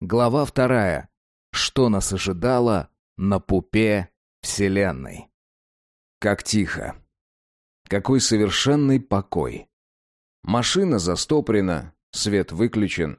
Глава вторая. Что нас ожидало на пупе Вселенной? Как тихо. Какой совершенный покой. Машина застопорена, свет выключен.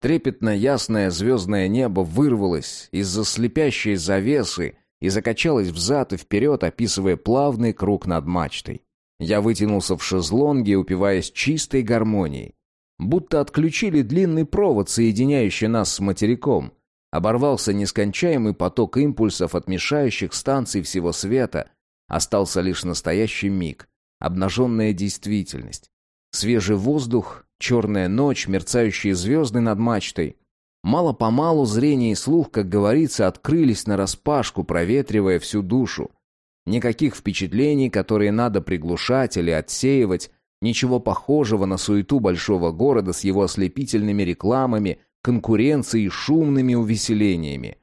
Трепетно ясное звездное небо вырвалось из-за слепящей завесы и закачалось взад и вперед, описывая плавный круг над мачтой. Я вытянулся в шезлонге, упиваясь чистой гармонией. Будто отключили длинный провод, соединяющий нас с материком. Оборвался нескончаемый поток импульсов от мешающих станций всего света. Остался лишь настоящий миг, обнаженная действительность. Свежий воздух, черная ночь, мерцающие звезды над мачтой. Мало-помалу зрение и слух, как говорится, открылись нараспашку, проветривая всю душу. Никаких впечатлений, которые надо приглушать или отсеивать, ничего похожего на суету большого города с его ослепительными рекламами, конкуренцией и шумными увеселениями.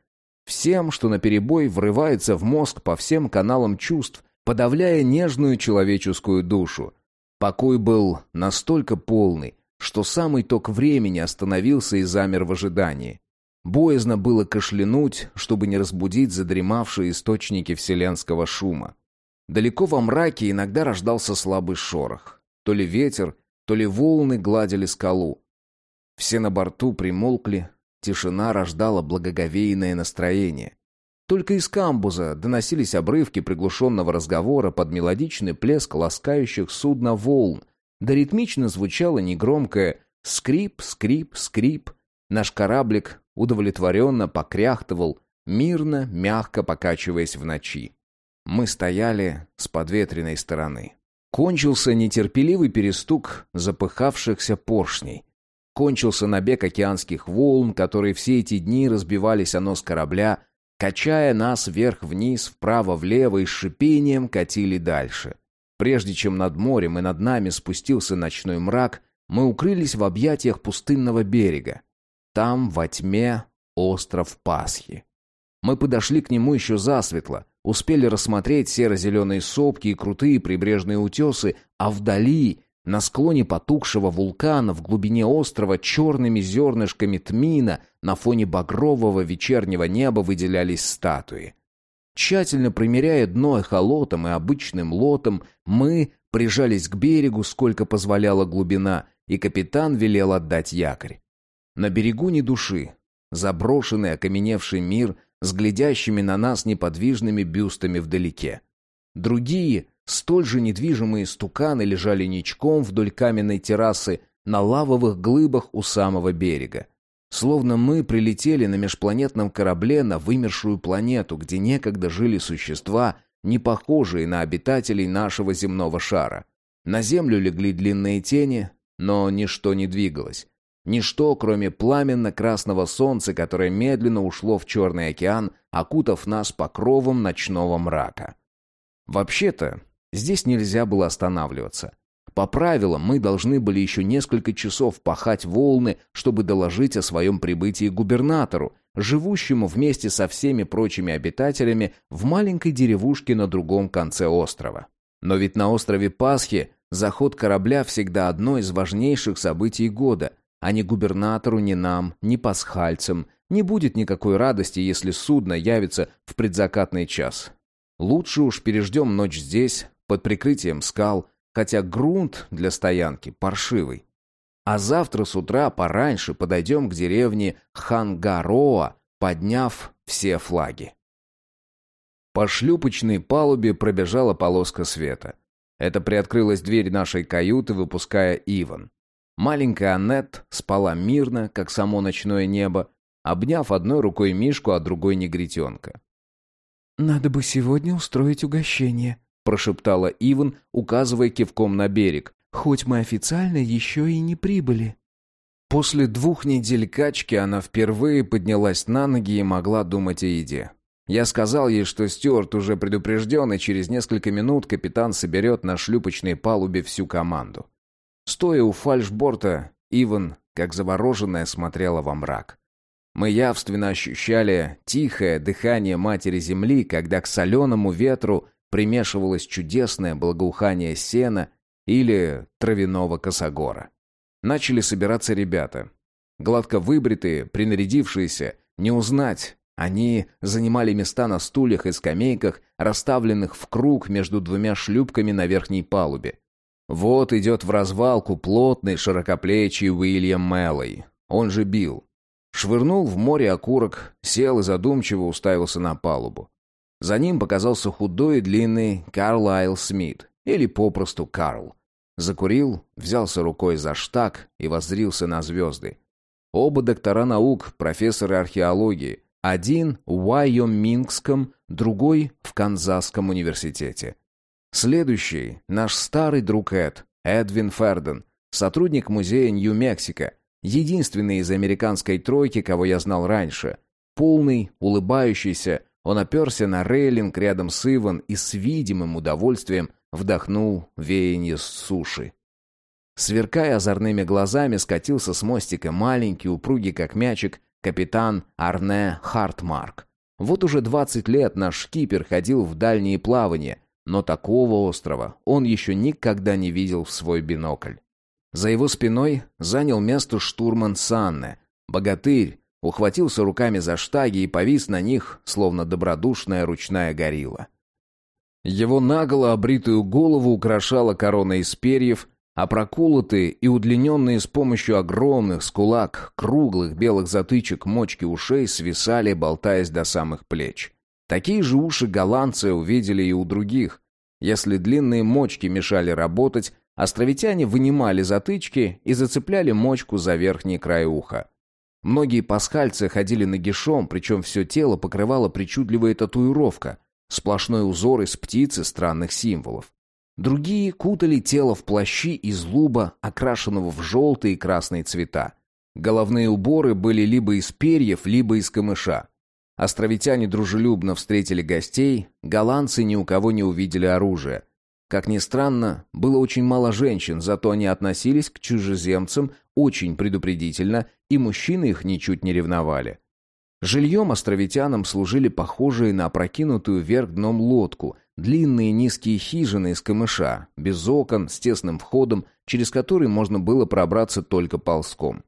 Всем, что наперебой врывается в мозг по всем каналам чувств, подавляя нежную человеческую душу. Покой был настолько полный, что самый ток времени остановился и замер в ожидании. Боязно было кашлянуть, чтобы не разбудить задремавшие источники вселенского шума. Далеко во мраке иногда рождался слабый шорох. То ли ветер, то ли волны гладили скалу. Все на борту примолкли, тишина рождала благоговейное настроение. Только из камбуза доносились обрывки приглушенного разговора под мелодичный плеск ласкающих судно волн, да ритмично звучало негромкое «скрип, скрип, скрип». Наш кораблик удовлетворенно покряхтывал, мирно, мягко покачиваясь в ночи. Мы стояли с подветренной стороны. Кончился нетерпеливый перестук запыхавшихся поршней. Кончился набег океанских волн, которые все эти дни разбивались о нос корабля, качая нас вверх-вниз, вправо-влево и с шипением катили дальше. Прежде чем над морем и над нами спустился ночной мрак, мы укрылись в объятиях пустынного берега. Там, во тьме, остров Пасхи. Мы подошли к нему еще засветло, успели рассмотреть серо-зеленые сопки и крутые прибрежные утесы, а вдали, на склоне потухшего вулкана, в глубине острова, черными зернышками тмина на фоне багрового вечернего неба выделялись статуи. Тщательно примеряя дно эхолотом и обычным лотом, мы прижались к берегу, сколько позволяла глубина, и капитан велел отдать якорь. На берегу ни души. Заброшенный окаменевший мир с глядящими на нас неподвижными бюстами вдалеке. Другие, столь же недвижимые стуканы лежали ничком вдоль каменной террасы на лавовых глыбах у самого берега. Словно мы прилетели на межпланетном корабле на вымершую планету, где некогда жили существа, не похожие на обитателей нашего земного шара. На землю легли длинные тени, но ничто не двигалось. Ничто, кроме пламенно-красного солнца, которое медленно ушло в Черный океан, окутав нас покровом ночного мрака. Вообще-то, здесь нельзя было останавливаться. По правилам, мы должны были еще несколько часов пахать волны, чтобы доложить о своем прибытии губернатору, живущему вместе со всеми прочими обитателями в маленькой деревушке на другом конце острова. Но ведь на острове Пасхи заход корабля всегда одно из важнейших событий года, а ни губернатору, ни нам, ни пасхальцам не будет никакой радости, если судно явится в предзакатный час. Лучше уж переждем ночь здесь, под прикрытием скал, хотя грунт для стоянки паршивый. А завтра с утра пораньше подойдем к деревне Хангароа, подняв все флаги. По шлюпочной палубе пробежала полоска света. Это приоткрылась дверь нашей каюты, выпуская Иван. Маленькая Аннет спала мирно, как само ночное небо, обняв одной рукой Мишку, а другой негритенка. «Надо бы сегодня устроить угощение», прошептала Иван, указывая кивком на берег. «Хоть мы официально еще и не прибыли». После двух недель качки она впервые поднялась на ноги и могла думать о еде. Я сказал ей, что Стюарт уже предупрежден, и через несколько минут капитан соберет на шлюпочной палубе всю команду. Стоя у фальшборта, Иван, как завороженная, смотрела во мрак. Мы явственно ощущали тихое дыхание матери земли, когда к соленому ветру примешивалось чудесное благоухание сена или травяного косогора. Начали собираться ребята. Гладко выбритые, принарядившиеся, не узнать. Они занимали места на стульях и скамейках, расставленных в круг между двумя шлюпками на верхней палубе. Вот идет в развалку плотный широкоплечий Уильям Мэллой, он же Билл. Швырнул в море окурок, сел и задумчиво уставился на палубу. За ним показался худой и длинный Карлайл Смит, или попросту Карл. Закурил, взялся рукой за штаг и воззрился на звезды. Оба доктора наук, профессоры археологии. Один в Уайомингском, другой в Канзасском университете. Следующий — наш старый друг Эд, Эдвин Ферден, сотрудник музея Нью-Мексико, единственный из американской тройки, кого я знал раньше. Полный, улыбающийся, он оперся на рейлинг рядом с Иван и с видимым удовольствием вдохнул веяние с суши. Сверкая озорными глазами, скатился с мостика маленький, упругий как мячик, капитан Арне Хартмарк. Вот уже двадцать лет наш шкипер ходил в дальние плавания, но такого острова он еще никогда не видел в свой бинокль. За его спиной занял место штурман Санне, богатырь, ухватился руками за штаги и повис на них, словно добродушная ручная горилла. Его наголо обритую голову украшала корона из перьев, а проколотые и удлиненные с помощью огромных скулак, круглых белых затычек мочки ушей свисали, болтаясь до самых плеч. Такие же уши голландцы увидели и у других. Если длинные мочки мешали работать, островитяне вынимали затычки и зацепляли мочку за верхний край уха. Многие пасхальцы ходили нагишом, причем все тело покрывала причудливая татуировка, Сплошной узор из птиц и странных символов. Другие кутали тело в плащи из луба, окрашенного в желтые и красные цвета. Головные уборы были либо из перьев, либо из камыша. Островитяне дружелюбно встретили гостей, голландцы ни у кого не увидели оружия. Как ни странно, было очень мало женщин, зато они относились к чужеземцам очень предупредительно, и мужчины их ничуть не ревновали. Жильем островитянам служили похожие на опрокинутую вверх дном лодку, длинные низкие хижины из камыша, без окон, с тесным входом, через который можно было пробраться только ползком.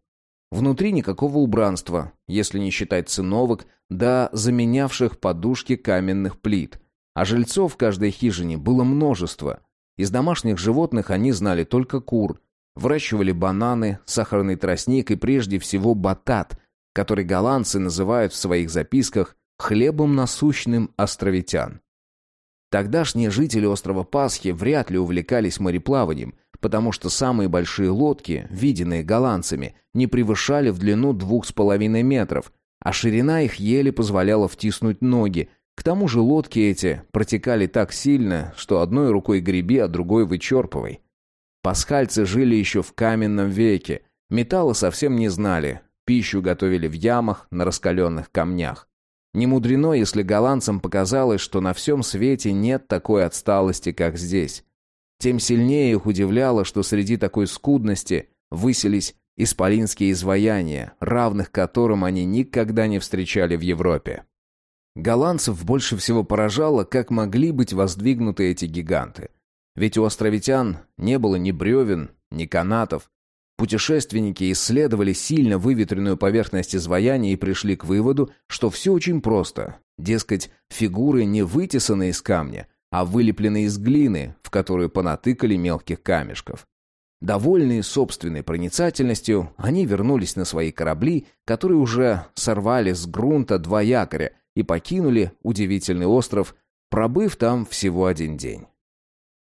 Внутри никакого убранства, если не считать циновок, да заменявших подушки каменных плит. А жильцов в каждой хижине было множество. Из домашних животных они знали только кур. Выращивали бананы, сахарный тростник и прежде всего батат – который голландцы называют в своих записках «хлебом насущным островитян». Тогдашние жители острова Пасхи вряд ли увлекались мореплаванием, потому что самые большие лодки, виденные голландцами, не превышали в длину двух с половиной метров, а ширина их еле позволяла втиснуть ноги. К тому же лодки эти протекали так сильно, что одной рукой греби, а другой вычерпывай. Пасхальцы жили еще в каменном веке, металла совсем не знали, Пищу готовили в ямах, на раскаленных камнях. Не мудрено, если голландцам показалось, что на всем свете нет такой отсталости, как здесь. Тем сильнее их удивляло, что среди такой скудности высились исполинские изваяния, равных которым они никогда не встречали в Европе. Голландцев больше всего поражало, как могли быть воздвигнуты эти гиганты. Ведь у островитян не было ни бревен, ни канатов, Путешественники исследовали сильно выветренную поверхность изваяния и пришли к выводу, что все очень просто. Дескать, фигуры не вытесаны из камня, а вылеплены из глины, в которую понатыкали мелких камешков. Довольные собственной проницательностью, они вернулись на свои корабли, которые уже сорвали с грунта два якоря и покинули удивительный остров, пробыв там всего один день.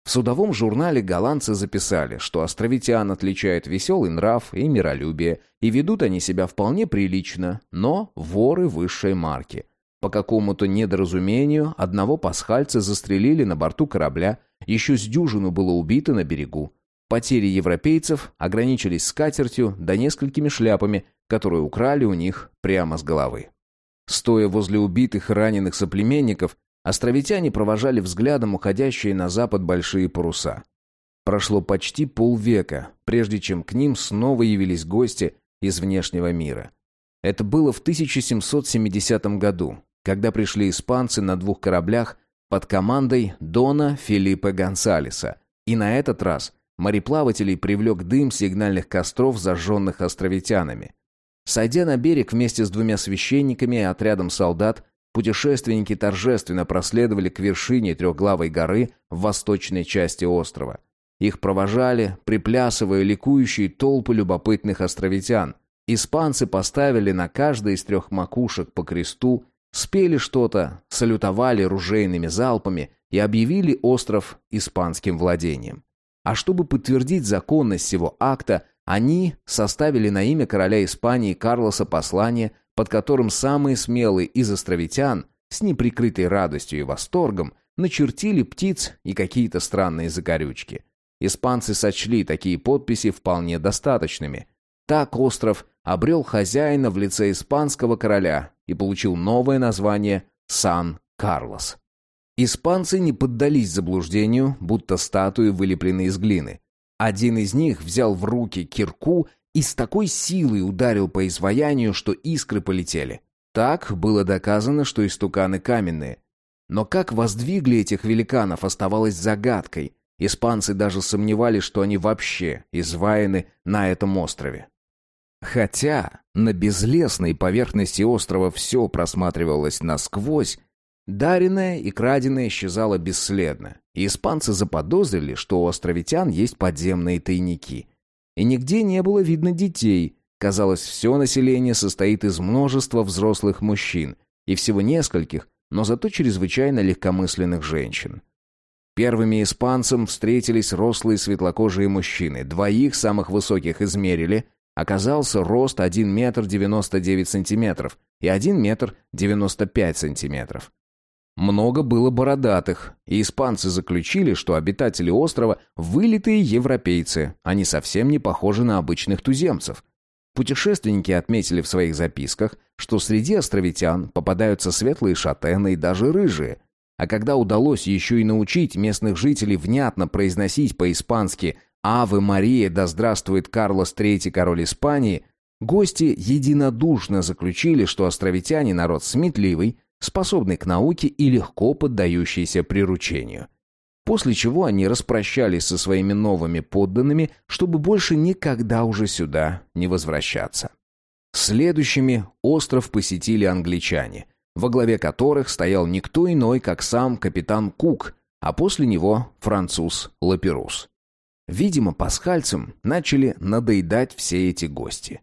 В судовом журнале голландцы записали, что островитян отличает веселый нрав и миролюбие, и ведут они себя вполне прилично, но воры высшей марки. По какому-то недоразумению одного пасхальца застрелили на борту корабля, еще с дюжину было убито на берегу. Потери европейцев ограничились скатертью да несколькими шляпами, которые украли у них прямо с головы. Стоя возле убитых и раненых соплеменников, Островитяне провожали взглядом уходящие на запад большие паруса. Прошло почти полвека, прежде чем к ним снова явились гости из внешнего мира. Это было в 1770 году, когда пришли испанцы на двух кораблях под командой Дона Филиппа Гонсалеса, и на этот раз мореплавателей привлек дым сигнальных костров, зажженных островитянами. Сойдя на берег вместе с двумя священниками и отрядом солдат, путешественники торжественно проследовали к вершине трехглавой горы в восточной части острова. Их провожали, приплясывая ликующие толпы любопытных островитян. Испанцы поставили на каждой из трех макушек по кресту, спели что-то, салютовали ружейными залпами и объявили остров испанским владением. А чтобы подтвердить законность всего акта, они составили на имя короля Испании Карлоса послание, под которым самые смелые из островитян с неприкрытой радостью и восторгом начертили птиц и какие-то странные закорючки. Испанцы сочли такие подписи вполне достаточными. Так остров обрел хозяина в лице испанского короля и получил новое название Сан-Карлос. Испанцы не поддались заблуждению, будто статуи вылеплены из глины. Один из них взял в руки кирку и с такой силой ударил по изваянию, что искры полетели. Так было доказано, что истуканы каменные. Но как воздвигли этих великанов, оставалось загадкой, Испанцы даже сомневались, что они вообще изваяны на этом острове. Хотя на безлесной поверхности острова все просматривалось насквозь, даренное и краденое исчезало бесследно, и испанцы заподозрили, что у островитян есть подземные тайники. И нигде не было видно детей. Казалось, все население состоит из множества взрослых мужчин и всего нескольких, но зато чрезвычайно легкомысленных женщин. Первыми испанцам встретились рослые светлокожие мужчины. Двоих самых высоких измерили. Оказался рост 1 метр 99 сантиметров и 1 метр 95 сантиметров. Много было бородатых, и испанцы заключили, что обитатели острова – вылитые европейцы, они совсем не похожи на обычных туземцев. Путешественники отметили в своих записках, что среди островитян попадаются светлые шатены и даже рыжие – а когда удалось еще и научить местных жителей внятно произносить по-испански «Аве Мария, да здравствует Карлос III, король Испании», гости единодушно заключили, что островитяне народ сметливый, способный к науке и легко поддающийся приручению. После чего они распрощались со своими новыми подданными, чтобы больше никогда уже сюда не возвращаться. Следующими остров посетили англичане – во главе которых стоял никто иной, как сам капитан Кук, а после него француз Лаперус. Видимо, пасхальцам начали надоедать все эти гости.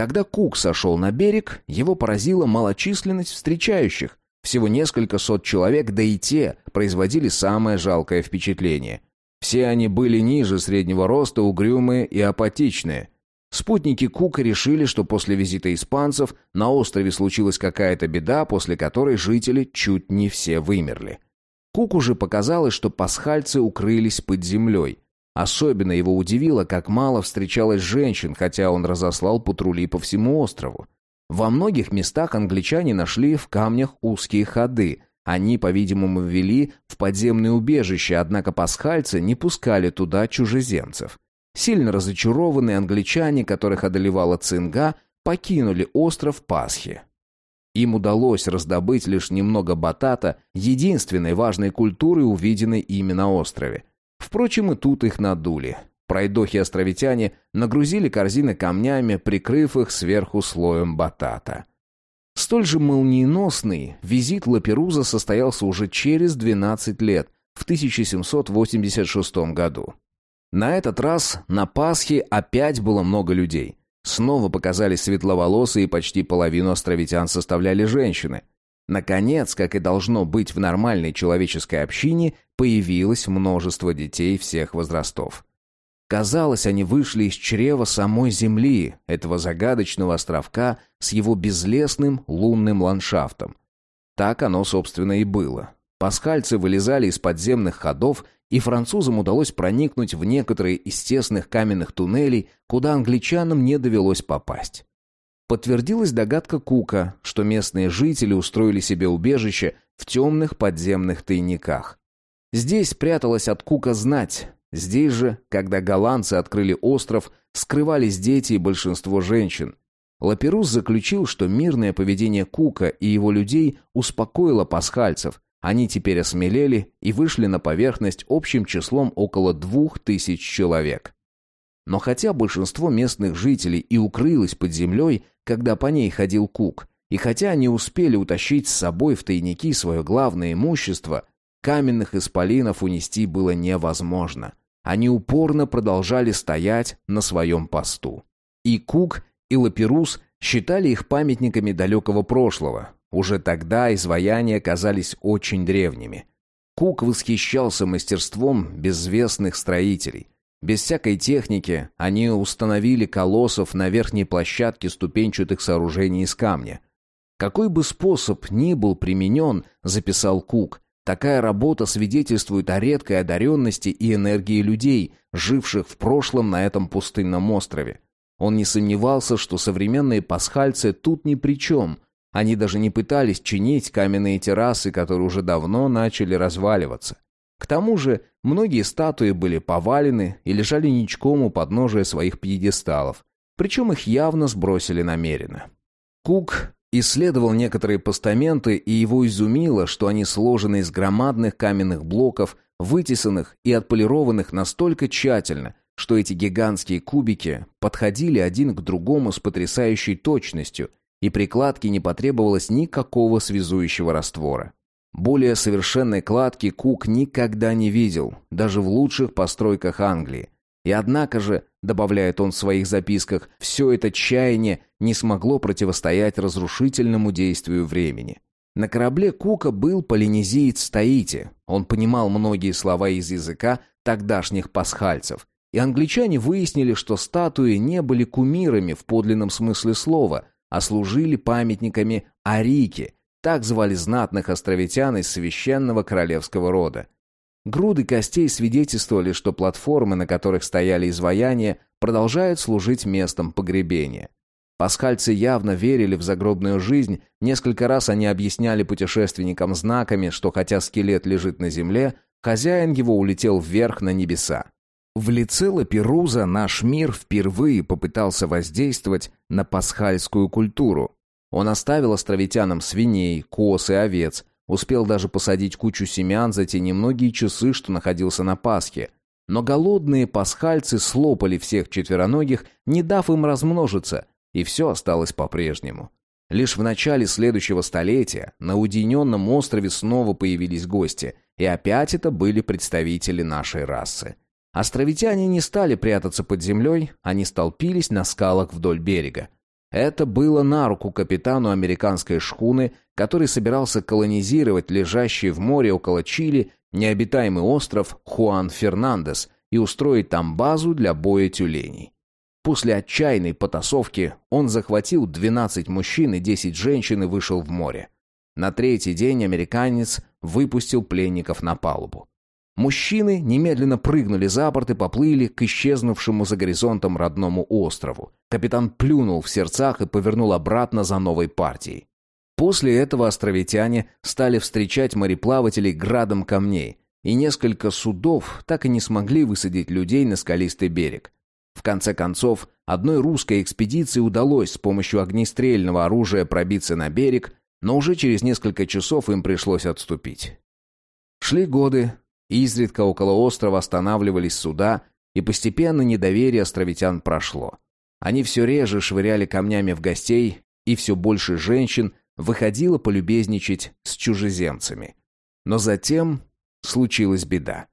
Когда Кук сошел на берег, его поразила малочисленность встречающих. Всего несколько сот человек, да и те производили самое жалкое впечатление. Все они были ниже среднего роста, угрюмые и апатичные – Спутники Кука решили, что после визита испанцев на острове случилась какая-то беда, после которой жители чуть не все вымерли. Куку же показалось, что пасхальцы укрылись под землей. Особенно его удивило, как мало встречалось женщин, хотя он разослал патрули по всему острову. Во многих местах англичане нашли в камнях узкие ходы. Они, по-видимому, вели в подземные убежища, однако пасхальцы не пускали туда чужеземцев. Сильно разочарованные англичане, которых одолевала цинга, покинули остров Пасхи. Им удалось раздобыть лишь немного батата, единственной важной культуры, увиденной ими на острове. Впрочем, и тут их надули. Пройдохи-островитяне нагрузили корзины камнями, прикрыв их сверху слоем батата. Столь же молниеносный визит Лаперуза состоялся уже через 12 лет, в 1786 году. На этот раз на Пасхе опять было много людей. Снова показались светловолосые, и почти половину островитян составляли женщины. Наконец, как и должно быть в нормальной человеческой общине, появилось множество детей всех возрастов. Казалось, они вышли из чрева самой Земли, этого загадочного островка с его безлесным лунным ландшафтом. Так оно, собственно, и было. Пасхальцы вылезали из подземных ходов и французам удалось проникнуть в некоторые из тесных каменных туннелей, куда англичанам не довелось попасть. Подтвердилась догадка Кука, что местные жители устроили себе убежище в темных подземных тайниках. Здесь пряталась от Кука знать. Здесь же, когда голландцы открыли остров, скрывались дети и большинство женщин. Лаперус заключил, что мирное поведение Кука и его людей успокоило пасхальцев, они теперь осмелели и вышли на поверхность общим числом около двух тысяч человек. Но хотя большинство местных жителей и укрылось под землей, когда по ней ходил Кук, и хотя они успели утащить с собой в тайники свое главное имущество, каменных исполинов унести было невозможно. Они упорно продолжали стоять на своем посту. И Кук, и Лаперус считали их памятниками далекого прошлого. Уже тогда изваяния казались очень древними. Кук восхищался мастерством безвестных строителей. Без всякой техники они установили колоссов на верхней площадке ступенчатых сооружений из камня. Какой бы способ ни был применен, записал Кук, такая работа свидетельствует о редкой одаренности и энергии людей, живших в прошлом на этом пустынном острове. Он не сомневался, что современные пасхальцы тут ни при чем. Они даже не пытались чинить каменные террасы, которые уже давно начали разваливаться. К тому же многие статуи были повалены и лежали ничком у подножия своих пьедесталов, причем их явно сбросили намеренно. Кук исследовал некоторые постаменты, и его изумило, что они сложены из громадных каменных блоков, вытесанных и отполированных настолько тщательно, что эти гигантские кубики подходили один к другому с потрясающей точностью, и при кладке не потребовалось никакого связующего раствора. Более совершенной кладки Кук никогда не видел, даже в лучших постройках Англии. И однако же, добавляет он в своих записках, все это чаяние не смогло противостоять разрушительному действию времени. На корабле Кука был полинезиец Таити. Он понимал многие слова из языка тогдашних пасхальцев и англичане выяснили, что статуи не были кумирами в подлинном смысле слова, а служили памятниками Арики, так звали знатных островитян из священного королевского рода. Груды костей свидетельствовали, что платформы, на которых стояли изваяния, продолжают служить местом погребения. Пасхальцы явно верили в загробную жизнь, несколько раз они объясняли путешественникам знаками, что хотя скелет лежит на земле, хозяин его улетел вверх на небеса. В лице Лаперуза наш мир впервые попытался воздействовать на пасхальскую культуру. Он оставил островитянам свиней, коз и овец, успел даже посадить кучу семян за те немногие часы, что находился на Пасхе. Но голодные пасхальцы слопали всех четвероногих, не дав им размножиться, и все осталось по-прежнему. Лишь в начале следующего столетия на уединенном острове снова появились гости, и опять это были представители нашей расы. Островитяне не стали прятаться под землей, они столпились на скалах вдоль берега. Это было на руку капитану американской шхуны, который собирался колонизировать лежащий в море около Чили необитаемый остров Хуан Фернандес и устроить там базу для боя тюленей. После отчаянной потасовки он захватил 12 мужчин и 10 женщин и вышел в море. На третий день американец выпустил пленников на палубу. Мужчины немедленно прыгнули за борт и поплыли к исчезнувшему за горизонтом родному острову. Капитан плюнул в сердцах и повернул обратно за новой партией. После этого островитяне стали встречать мореплавателей градом камней, и несколько судов так и не смогли высадить людей на скалистый берег. В конце концов, одной русской экспедиции удалось с помощью огнестрельного оружия пробиться на берег, но уже через несколько часов им пришлось отступить. Шли годы, Изредка около острова останавливались суда, и постепенно недоверие островитян прошло. Они все реже швыряли камнями в гостей, и все больше женщин выходило полюбезничать с чужеземцами. Но затем случилась беда.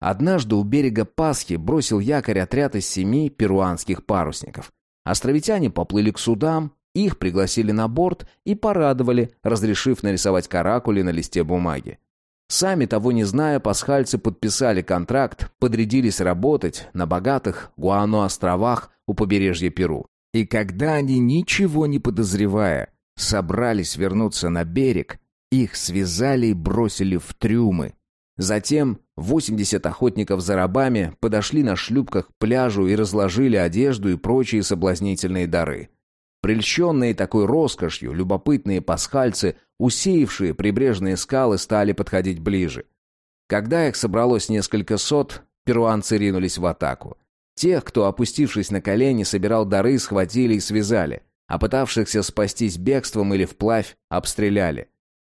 Однажды у берега Пасхи бросил якорь отряд из семи перуанских парусников. Островитяне поплыли к судам, их пригласили на борт и порадовали, разрешив нарисовать каракули на листе бумаги. Сами того не зная, пасхальцы подписали контракт, подрядились работать на богатых Гуано-островах у побережья Перу. И когда они, ничего не подозревая, собрались вернуться на берег, их связали и бросили в трюмы. Затем 80 охотников за рабами подошли на шлюпках к пляжу и разложили одежду и прочие соблазнительные дары. Прельщенные такой роскошью, любопытные пасхальцы, усеявшие прибрежные скалы, стали подходить ближе. Когда их собралось несколько сот, перуанцы ринулись в атаку. Тех, кто, опустившись на колени, собирал дары, схватили и связали, а пытавшихся спастись бегством или вплавь, обстреляли.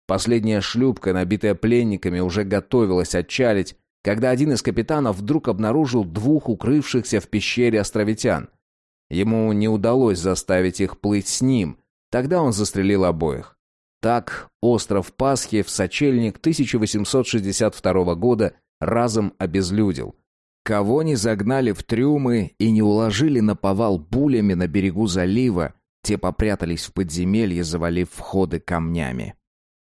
Последняя шлюпка, набитая пленниками, уже готовилась отчалить, когда один из капитанов вдруг обнаружил двух укрывшихся в пещере островитян. Ему не удалось заставить их плыть с ним, тогда он застрелил обоих. Так остров Пасхи в сочельник 1862 года разом обезлюдил. Кого не загнали в трюмы и не уложили на повал булями на берегу залива, те попрятались в подземелье, завалив входы камнями.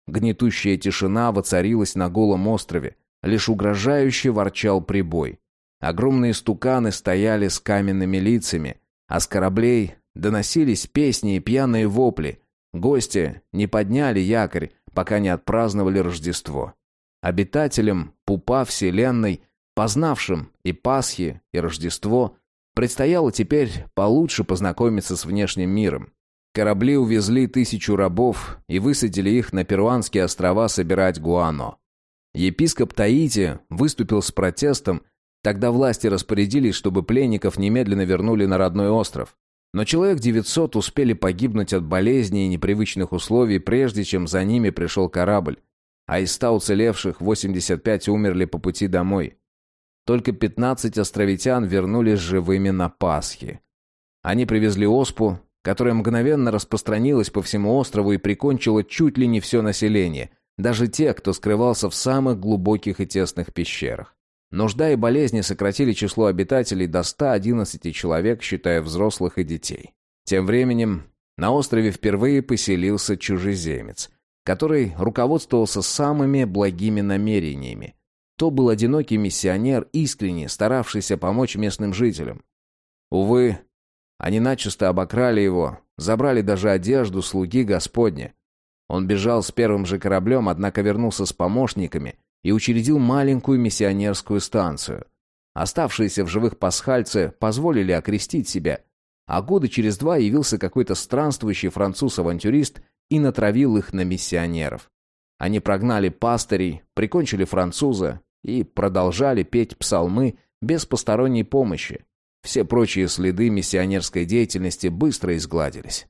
Гнетущая тишина воцарилась на голом острове, лишь угрожающе ворчал прибой. Огромные стуканы стояли с каменными лицами, а с кораблей доносились песни и пьяные вопли. Гости не подняли якорь, пока не отпраздновали Рождество. Обитателям пупа Вселенной, познавшим и Пасхи, и Рождество, предстояло теперь получше познакомиться с внешним миром. Корабли увезли тысячу рабов и высадили их на перуанские острова собирать гуано. Епископ Таити выступил с протестом, тогда власти распорядились, чтобы пленников немедленно вернули на родной остров. Но человек 900 успели погибнуть от болезней и непривычных условий, прежде чем за ними пришел корабль, а из 100 уцелевших 85 умерли по пути домой. Только 15 островитян вернулись живыми на Пасхе. Они привезли оспу, которая мгновенно распространилась по всему острову и прикончила чуть ли не все население, даже те, кто скрывался в самых глубоких и тесных пещерах. Нужда и болезни сократили число обитателей до 111 человек, считая взрослых и детей. Тем временем на острове впервые поселился чужеземец, который руководствовался самыми благими намерениями. То был одинокий миссионер, искренне старавшийся помочь местным жителям. Увы, они начисто обокрали его, забрали даже одежду слуги Господня. Он бежал с первым же кораблем, однако вернулся с помощниками и учредил маленькую миссионерскую станцию. Оставшиеся в живых пасхальцы позволили окрестить себя, а года через два явился какой-то странствующий француз-авантюрист и натравил их на миссионеров. Они прогнали пастырей, прикончили француза и продолжали петь псалмы без посторонней помощи. Все прочие следы миссионерской деятельности быстро изгладились.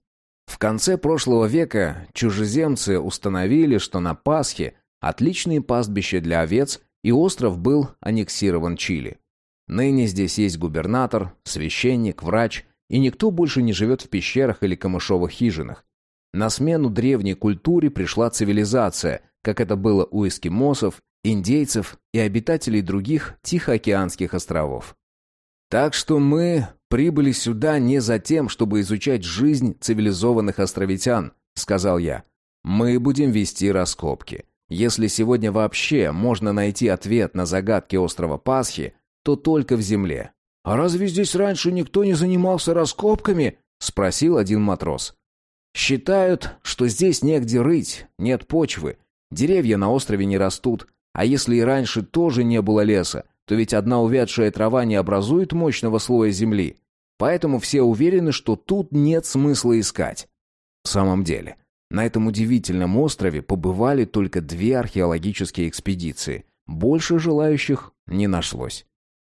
В конце прошлого века чужеземцы установили, что на Пасхе отличные пастбища для овец, и остров был аннексирован Чили. Ныне здесь есть губернатор, священник, врач, и никто больше не живет в пещерах или камышовых хижинах. На смену древней культуре пришла цивилизация, как это было у эскимосов, индейцев и обитателей других Тихоокеанских островов. Так что мы прибыли сюда не за тем, чтобы изучать жизнь цивилизованных островитян, сказал я. Мы будем вести раскопки. Если сегодня вообще можно найти ответ на загадки острова Пасхи, то только в земле. А разве здесь раньше никто не занимался раскопками? спросил один матрос. Считают, что здесь негде рыть, нет почвы, деревья на острове не растут, а если и раньше тоже не было леса, то ведь одна увядшая трава не образует мощного слоя земли. Поэтому все уверены, что тут нет смысла искать. В самом деле, на этом удивительном острове побывали только две археологические экспедиции. Больше желающих не нашлось.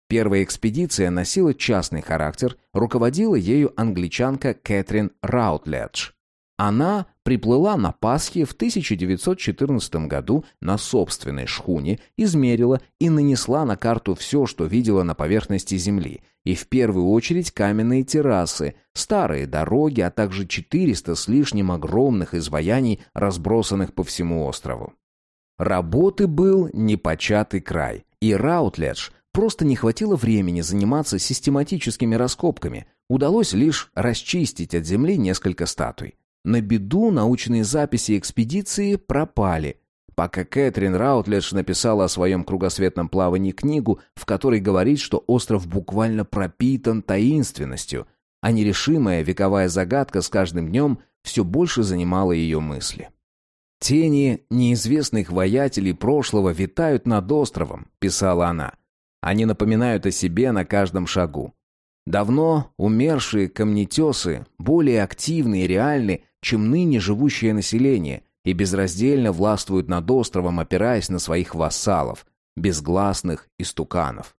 Первая экспедиция носила частный характер, руководила ею англичанка Кэтрин Раутледж. Она приплыла на Пасхе в 1914 году на собственной шхуне, измерила и нанесла на карту все, что видела на поверхности Земли, и в первую очередь каменные террасы, старые дороги, а также 400 с лишним огромных изваяний, разбросанных по всему острову. Работы был непочатый край, и Раутледж просто не хватило времени заниматься систематическими раскопками, удалось лишь расчистить от земли несколько статуй. На беду научные записи экспедиции пропали, пока Кэтрин Раутледж написала о своем кругосветном плавании книгу, в которой говорит, что остров буквально пропитан таинственностью, а нерешимая вековая загадка с каждым днем все больше занимала ее мысли. «Тени неизвестных воятелей прошлого витают над островом», — писала она. «Они напоминают о себе на каждом шагу. Давно умершие камнетесы, более активны и реальны, чем ныне живущее население, и безраздельно властвуют над островом, опираясь на своих вассалов, безгласных истуканов.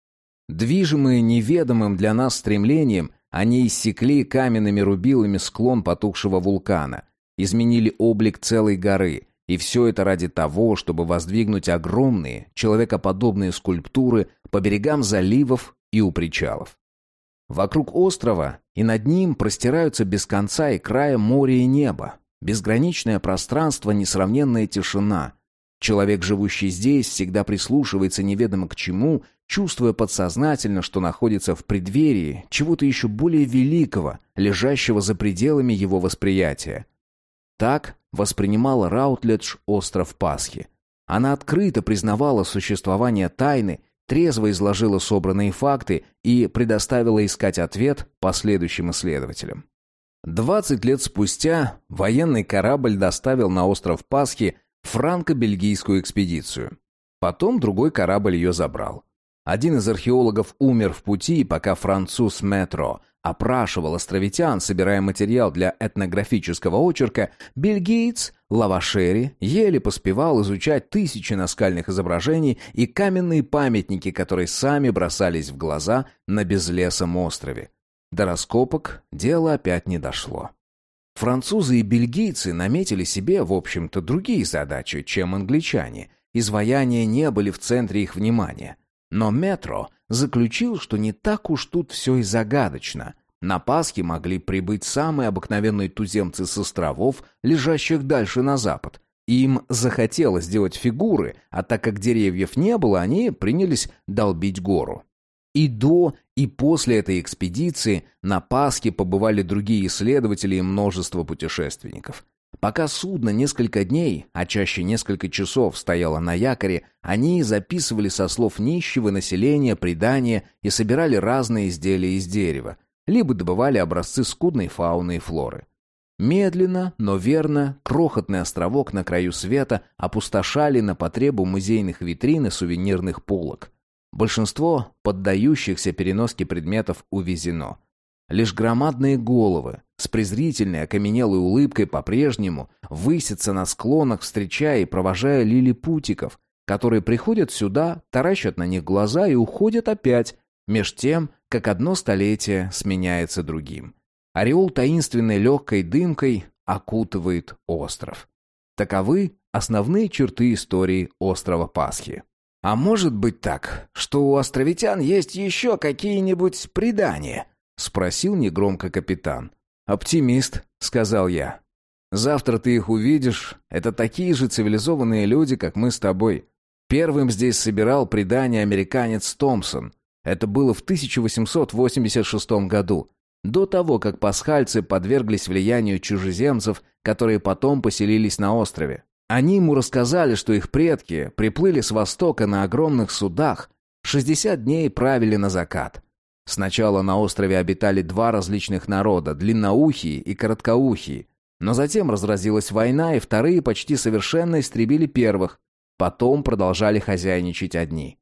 Движимые неведомым для нас стремлением, они иссекли каменными рубилами склон потухшего вулкана, изменили облик целой горы И все это ради того, чтобы воздвигнуть огромные, человекоподобные скульптуры по берегам заливов и у причалов. Вокруг острова и над ним простираются без конца и края море и небо, безграничное пространство, несравненная тишина. Человек, живущий здесь, всегда прислушивается неведомо к чему, чувствуя подсознательно, что находится в преддверии чего-то еще более великого, лежащего за пределами его восприятия. Так воспринимала Раутледж остров Пасхи. Она открыто признавала существование тайны, трезво изложила собранные факты и предоставила искать ответ последующим исследователям. Двадцать лет спустя военный корабль доставил на остров Пасхи франко-бельгийскую экспедицию. Потом другой корабль ее забрал. Один из археологов умер в пути, пока француз Метро опрашивал островитян, собирая материал для этнографического очерка, бельгиец Лавашери еле поспевал изучать тысячи наскальных изображений и каменные памятники, которые сами бросались в глаза на безлесом острове. До раскопок дело опять не дошло. Французы и бельгийцы наметили себе, в общем-то, другие задачи, чем англичане. Изваяния не были в центре их внимания. Но Метро заключил, что не так уж тут все и загадочно. На Пасхе могли прибыть самые обыкновенные туземцы с островов, лежащих дальше на запад. Им захотелось сделать фигуры, а так как деревьев не было, они принялись долбить гору. И до, и после этой экспедиции на Пасхе побывали другие исследователи и множество путешественников. Пока судно несколько дней, а чаще несколько часов стояло на якоре, они записывали со слов нищего населения предания и собирали разные изделия из дерева, либо добывали образцы скудной фауны и флоры. Медленно, но верно, крохотный островок на краю света опустошали на потребу музейных витрин и сувенирных полок. Большинство поддающихся переноске предметов увезено – Лишь громадные головы с презрительной окаменелой улыбкой по-прежнему высятся на склонах, встречая и провожая лилипутиков, которые приходят сюда, таращат на них глаза и уходят опять, меж тем, как одно столетие сменяется другим. Ореол таинственной легкой дымкой окутывает остров. Таковы основные черты истории острова Пасхи. А может быть так, что у островитян есть еще какие-нибудь предания? спросил негромко капитан. Оптимист, сказал я. Завтра ты их увидишь. Это такие же цивилизованные люди, как мы с тобой. Первым здесь собирал предание американец Томпсон. Это было в 1886 году, до того, как пасхальцы подверглись влиянию чужеземцев, которые потом поселились на острове. Они ему рассказали, что их предки приплыли с востока на огромных судах, 60 дней правили на закат. Сначала на острове обитали два различных народа – длинноухие и короткоухие. Но затем разразилась война, и вторые почти совершенно истребили первых. Потом продолжали хозяйничать одни.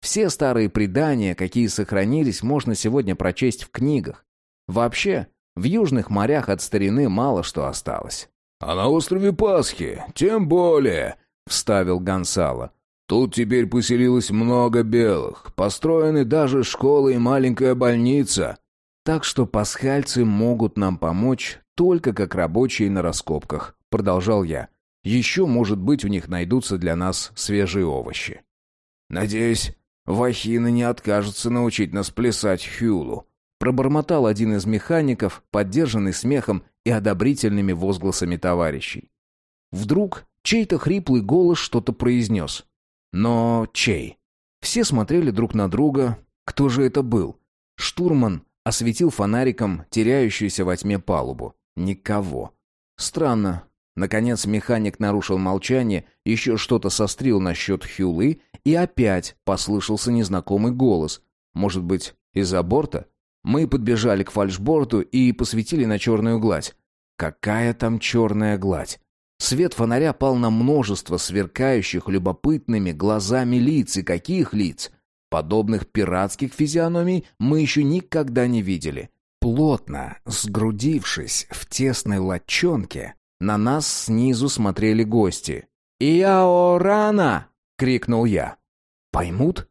Все старые предания, какие сохранились, можно сегодня прочесть в книгах. Вообще, в южных морях от старины мало что осталось. «А на острове Пасхи тем более», — вставил Гонсало. Тут теперь поселилось много белых, построены даже школы и маленькая больница. Так что пасхальцы могут нам помочь только как рабочие на раскопках, продолжал я. Еще, может быть, у них найдутся для нас свежие овощи. Надеюсь, Вахина не откажется научить нас плясать хюлу, пробормотал один из механиков, поддержанный смехом и одобрительными возгласами товарищей. Вдруг чей-то хриплый голос что-то произнес. Но чей? Все смотрели друг на друга. Кто же это был? Штурман осветил фонариком теряющуюся во тьме палубу. Никого. Странно. Наконец механик нарушил молчание, еще что-то сострил насчет Хюлы, и опять послышался незнакомый голос. Может быть, из-за борта? Мы подбежали к фальшборту и посветили на черную гладь. Какая там черная гладь? Свет фонаря пал на множество сверкающих любопытными глазами лиц. И каких лиц? Подобных пиратских физиономий мы еще никогда не видели. Плотно, сгрудившись в тесной лачонке, на нас снизу смотрели гости. «Иаорана!» — крикнул я. «Поймут?»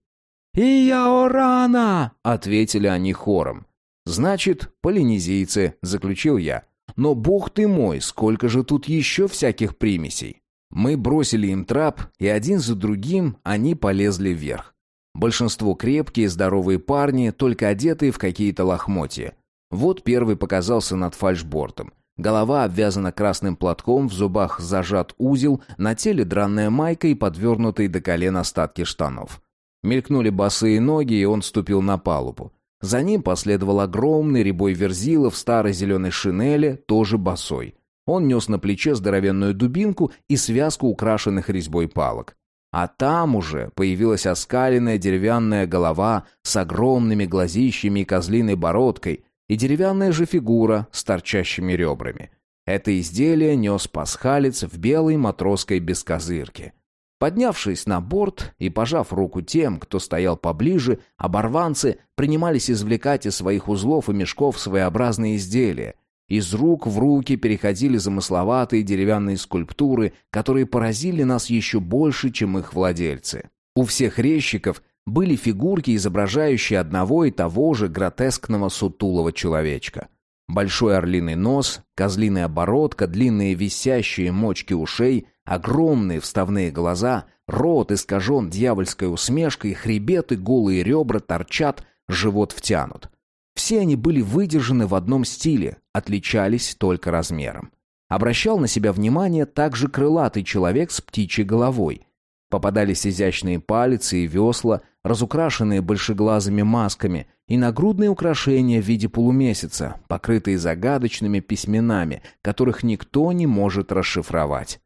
«Иаорана!» — ответили они хором. «Значит, полинезийцы», — заключил я. Но бог ты мой, сколько же тут еще всяких примесей. Мы бросили им трап, и один за другим они полезли вверх. Большинство крепкие, здоровые парни, только одетые в какие-то лохмотья. Вот первый показался над фальшбортом. Голова обвязана красным платком, в зубах зажат узел, на теле дранная майка и подвернутые до колен остатки штанов. Мелькнули босые ноги, и он ступил на палубу. За ним последовал огромный рябой верзила в старой зеленой шинели, тоже босой. Он нес на плече здоровенную дубинку и связку украшенных резьбой палок. А там уже появилась оскаленная деревянная голова с огромными глазищами и козлиной бородкой, и деревянная же фигура с торчащими ребрами. Это изделие нес пасхалец в белой матросской бескозырке. Поднявшись на борт и пожав руку тем, кто стоял поближе, оборванцы принимались извлекать из своих узлов и мешков своеобразные изделия. Из рук в руки переходили замысловатые деревянные скульптуры, которые поразили нас еще больше, чем их владельцы. У всех резчиков были фигурки, изображающие одного и того же гротескного сутулого человечка. Большой орлиный нос, козлиная оборотка, длинные висящие мочки ушей, огромные вставные глаза, рот искажен дьявольской усмешкой, хребет и голые ребра торчат, живот втянут. Все они были выдержаны в одном стиле, отличались только размером. Обращал на себя внимание также крылатый человек с птичьей головой. Попадались изящные палицы и весла, разукрашенные большеглазыми масками, и нагрудные украшения в виде полумесяца, покрытые загадочными письменами, которых никто не может расшифровать.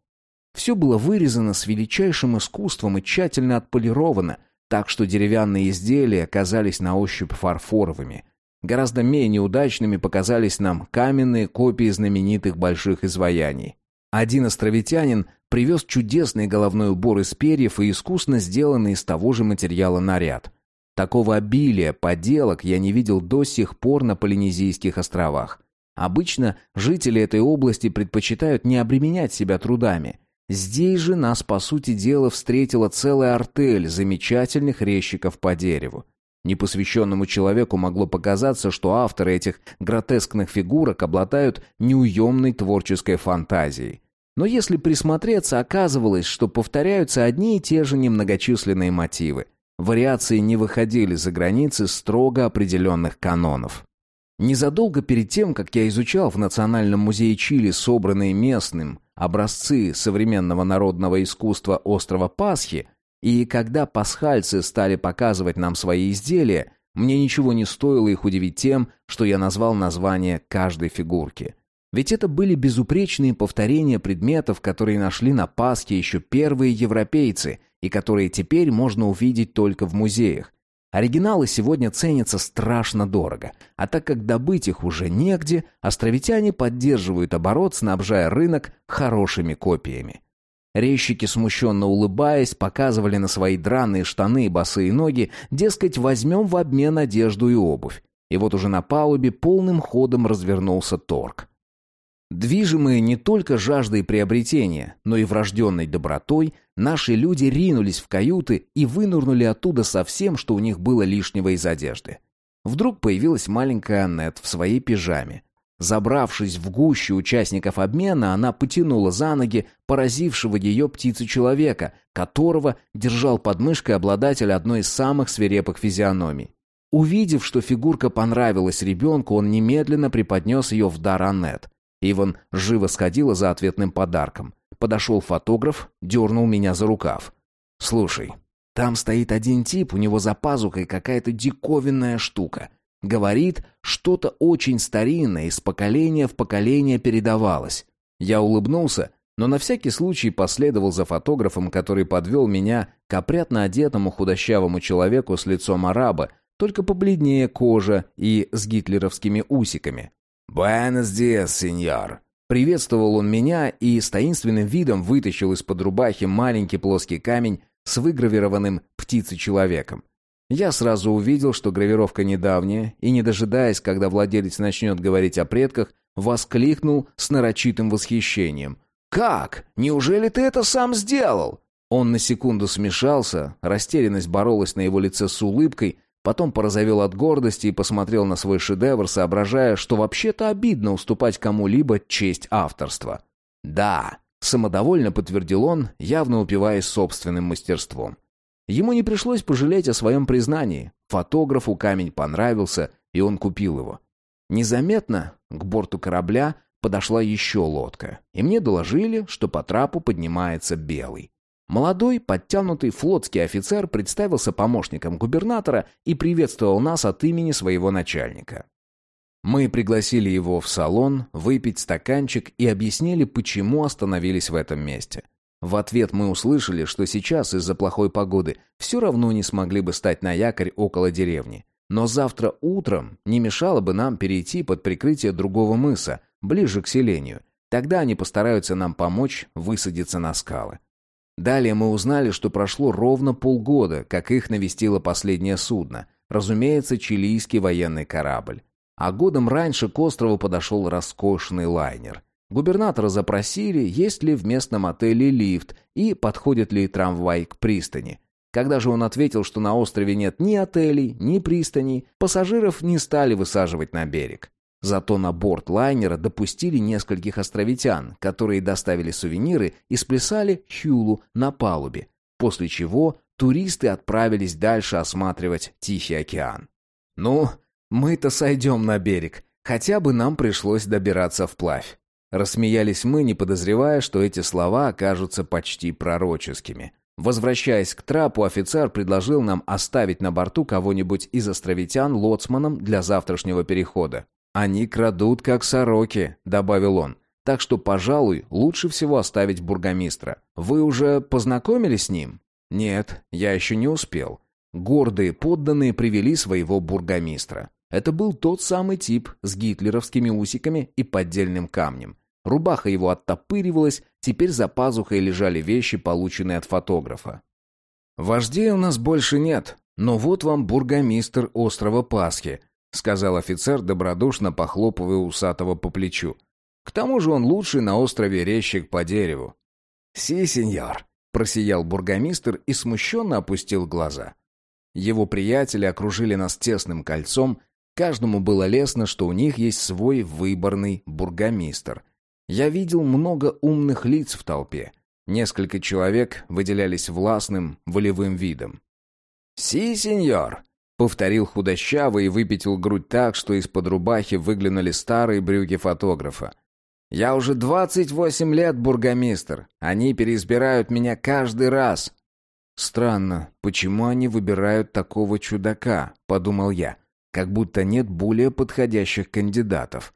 Все было вырезано с величайшим искусством и тщательно отполировано, так что деревянные изделия казались на ощупь фарфоровыми. Гораздо менее удачными показались нам каменные копии знаменитых больших изваяний. Один островитянин привез чудесный головной убор из перьев и искусно сделанный из того же материала наряд. Такого обилия поделок я не видел до сих пор на Полинезийских островах. Обычно жители этой области предпочитают не обременять себя трудами. Здесь же нас, по сути дела, встретила целая артель замечательных резчиков по дереву. Непосвященному человеку могло показаться, что авторы этих гротескных фигурок обладают неуемной творческой фантазией. Но если присмотреться, оказывалось, что повторяются одни и те же немногочисленные мотивы. Вариации не выходили за границы строго определенных канонов. Незадолго перед тем, как я изучал в Национальном музее Чили собранные местным образцы современного народного искусства острова Пасхи, и когда пасхальцы стали показывать нам свои изделия, мне ничего не стоило их удивить тем, что я назвал название каждой фигурки. Ведь это были безупречные повторения предметов, которые нашли на Пасхе еще первые европейцы и которые теперь можно увидеть только в музеях. Оригиналы сегодня ценятся страшно дорого, а так как добыть их уже негде, островитяне поддерживают оборот, снабжая рынок хорошими копиями. Резчики, смущенно улыбаясь, показывали на свои драные штаны и босые ноги, дескать, возьмем в обмен одежду и обувь. И вот уже на палубе полным ходом развернулся торг. Движимые не только жаждой приобретения, но и врожденной добротой, наши люди ринулись в каюты и вынурнули оттуда со всем, что у них было лишнего из одежды. Вдруг появилась маленькая Аннет в своей пижаме. Забравшись в гущу участников обмена, она потянула за ноги поразившего ее птицу-человека, которого держал под мышкой обладатель одной из самых свирепых физиономий. Увидев, что фигурка понравилась ребенку, он немедленно преподнес ее в дар Аннет. Иван живо сходила за ответным подарком. Подошел фотограф, дернул меня за рукав. «Слушай, там стоит один тип, у него за пазухой какая-то диковинная штука. Говорит, что-то очень старинное из поколения в поколение передавалось. Я улыбнулся, но на всякий случай последовал за фотографом, который подвел меня к опрятно одетому худощавому человеку с лицом араба, только побледнее кожа и с гитлеровскими усиками. «Буэнос диас, сеньор!» Приветствовал он меня и с таинственным видом вытащил из-под рубахи маленький плоский камень с выгравированным птицей-человеком. Я сразу увидел, что гравировка недавняя, и, не дожидаясь, когда владелец начнет говорить о предках, воскликнул с нарочитым восхищением. «Как? Неужели ты это сам сделал?» Он на секунду смешался, растерянность боролась на его лице с улыбкой, потом порозовел от гордости и посмотрел на свой шедевр, соображая, что вообще-то обидно уступать кому-либо честь авторства. «Да, Самодовольно подтвердил он, явно упиваясь собственным мастерством. Ему не пришлось пожалеть о своем признании. Фотографу камень понравился, и он купил его. Незаметно к борту корабля подошла еще лодка, и мне доложили, что по трапу поднимается белый. Молодой, подтянутый флотский офицер представился помощником губернатора и приветствовал нас от имени своего начальника. Мы пригласили его в салон, выпить стаканчик и объяснили, почему остановились в этом месте. В ответ мы услышали, что сейчас из-за плохой погоды все равно не смогли бы стать на якорь около деревни. Но завтра утром не мешало бы нам перейти под прикрытие другого мыса, ближе к селению. Тогда они постараются нам помочь высадиться на скалы. Далее мы узнали, что прошло ровно полгода, как их навестило последнее судно, разумеется, чилийский военный корабль. А годом раньше к острову подошел роскошный лайнер – Губернатора запросили, есть ли в местном отеле лифт и подходит ли трамвай к пристани. Когда же он ответил, что на острове нет ни отелей, ни пристаней, пассажиров не стали высаживать на берег. Зато на борт лайнера допустили нескольких островитян, которые доставили сувениры и сплясали хюлу на палубе, после чего туристы отправились дальше осматривать Тихий океан. «Ну, мы-то сойдем на берег, хотя бы нам пришлось добираться вплавь. Рассмеялись мы, не подозревая, что эти слова окажутся почти пророческими. Возвращаясь к трапу, офицер предложил нам оставить на борту кого-нибудь из островитян лоцманом для завтрашнего перехода. «Они крадут, как сороки», — добавил он. «Так что, пожалуй, лучше всего оставить бургомистра. Вы уже познакомились с ним?» «Нет, я еще не успел». Гордые подданные привели своего бургомистра. Это был тот самый тип с гитлеровскими усиками и поддельным камнем. Рубаха его оттопыривалась, теперь за пазухой лежали вещи, полученные от фотографа. «Вождей у нас больше нет, но вот вам бургомистр острова Пасхи», сказал офицер, добродушно похлопывая усатого по плечу. «К тому же он лучший на острове резчик по дереву». «Си, сеньор», просиял бургомистр и смущенно опустил глаза. Его приятели окружили нас тесным кольцом, каждому было лестно, что у них есть свой выборный бургомистр — я видел много умных лиц в толпе. Несколько человек выделялись властным, волевым видом. «Си, сеньор!» — повторил худощавый и выпятил грудь так, что из-под рубахи выглянули старые брюки фотографа. «Я уже двадцать восемь лет бургомистр. Они переизбирают меня каждый раз». «Странно, почему они выбирают такого чудака?» — подумал я. «Как будто нет более подходящих кандидатов».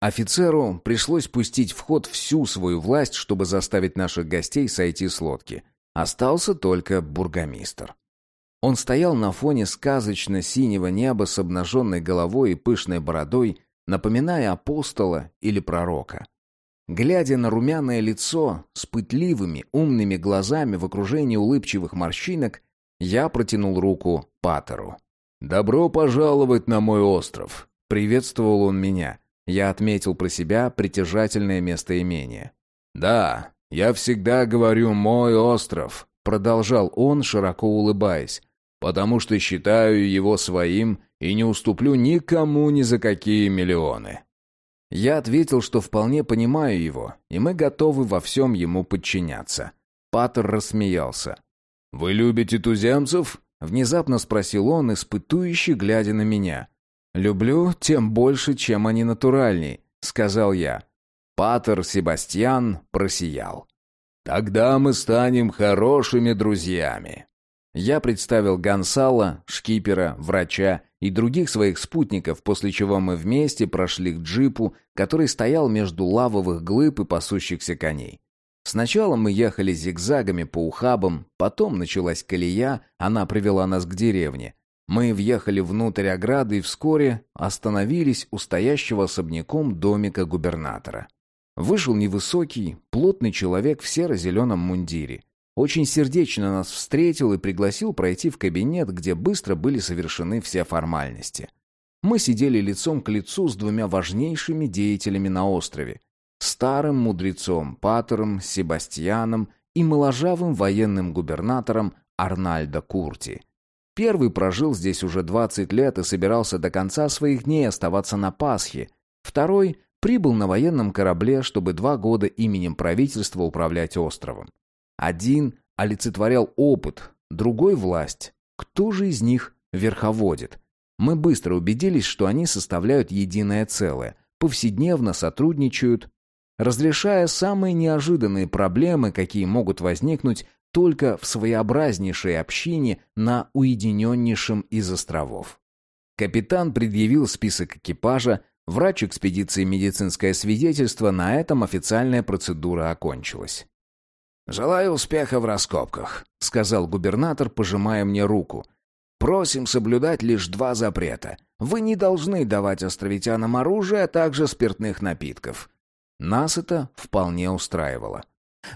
Офицеру пришлось пустить в ход всю свою власть, чтобы заставить наших гостей сойти с лодки. Остался только бургомистр. Он стоял на фоне сказочно-синего неба с обнаженной головой и пышной бородой, напоминая апостола или пророка. Глядя на румяное лицо с пытливыми, умными глазами в окружении улыбчивых морщинок, я протянул руку Патеру. «Добро пожаловать на мой остров!» — приветствовал он меня — я отметил про себя притяжательное местоимение. «Да, я всегда говорю «мой остров», — продолжал он, широко улыбаясь, «потому что считаю его своим и не уступлю никому ни за какие миллионы». Я ответил, что вполне понимаю его, и мы готовы во всем ему подчиняться. Паттер рассмеялся. «Вы любите туземцев?» — внезапно спросил он, испытующий, глядя на меня. «Люблю тем больше, чем они натуральней», — сказал я. Патер Себастьян просиял. «Тогда мы станем хорошими друзьями». Я представил Гонсала, шкипера, врача и других своих спутников, после чего мы вместе прошли к джипу, который стоял между лавовых глыб и пасущихся коней. Сначала мы ехали зигзагами по ухабам, потом началась колея, она привела нас к деревне, мы въехали внутрь ограды и вскоре остановились у стоящего особняком домика губернатора. Вышел невысокий, плотный человек в серо-зеленом мундире. Очень сердечно нас встретил и пригласил пройти в кабинет, где быстро были совершены все формальности. Мы сидели лицом к лицу с двумя важнейшими деятелями на острове. Старым мудрецом Патером Себастьяном и моложавым военным губернатором Арнальдо Курти – Первый прожил здесь уже 20 лет и собирался до конца своих дней оставаться на Пасхе. Второй прибыл на военном корабле, чтобы два года именем правительства управлять островом. Один олицетворял опыт, другой — власть. Кто же из них верховодит? Мы быстро убедились, что они составляют единое целое, повседневно сотрудничают, разрешая самые неожиданные проблемы, какие могут возникнуть только в своеобразнейшей общине на уединеннейшем из островов. Капитан предъявил список экипажа, врач экспедиции медицинское свидетельство, на этом официальная процедура окончилась. «Желаю успеха в раскопках», — сказал губернатор, пожимая мне руку. «Просим соблюдать лишь два запрета. Вы не должны давать островитянам оружие, а также спиртных напитков». Нас это вполне устраивало.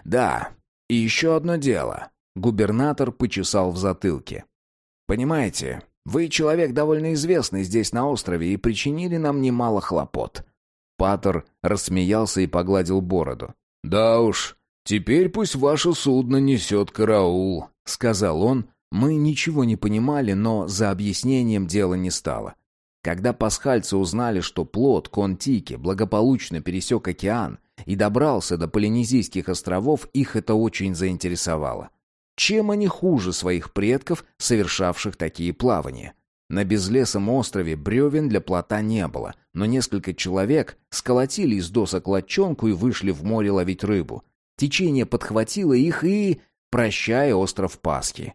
«Да, и еще одно дело». Губернатор почесал в затылке. «Понимаете, вы человек довольно известный здесь на острове и причинили нам немало хлопот». Патер рассмеялся и погладил бороду. «Да уж, «Теперь пусть ваше судно несет караул», — сказал он. Мы ничего не понимали, но за объяснением дело не стало. Когда пасхальцы узнали, что плод Контики благополучно пересек океан и добрался до Полинезийских островов, их это очень заинтересовало. Чем они хуже своих предков, совершавших такие плавания? На безлесом острове бревен для плота не было, но несколько человек сколотили из досок лодчонку и вышли в море ловить рыбу. Течение подхватило их и... Прощай, остров Пасхи.